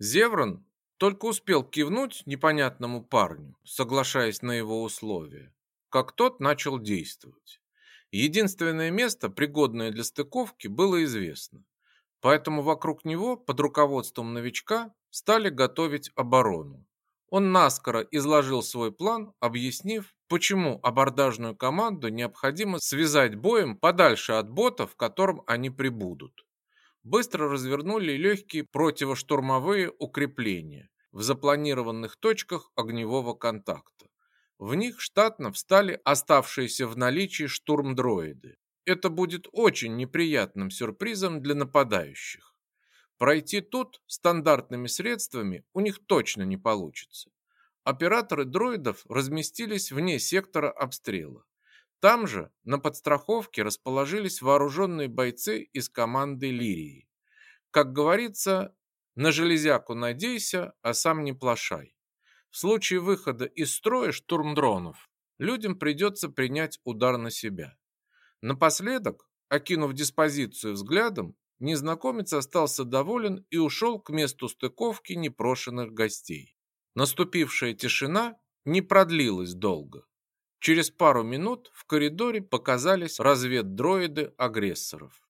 Зеврон только успел кивнуть непонятному парню, соглашаясь на его условия, как тот начал действовать. Единственное место, пригодное для стыковки, было известно. Поэтому вокруг него под руководством новичка стали готовить оборону. Он наскоро изложил свой план, объяснив, почему абордажную команду необходимо связать боем подальше от бота, в котором они прибудут. Быстро развернули легкие противоштурмовые укрепления в запланированных точках огневого контакта. В них штатно встали оставшиеся в наличии штурмдроиды. Это будет очень неприятным сюрпризом для нападающих. Пройти тут стандартными средствами у них точно не получится. Операторы дроидов разместились вне сектора обстрела. Там же на подстраховке расположились вооруженные бойцы из команды Лирии. Как говорится, на железяку надейся, а сам не плашай. В случае выхода из строя штурмдронов людям придется принять удар на себя. Напоследок, окинув диспозицию взглядом, Незнакомец остался доволен и ушел к месту стыковки непрошенных гостей. Наступившая тишина не продлилась долго. Через пару минут в коридоре показались разведдроиды агрессоров.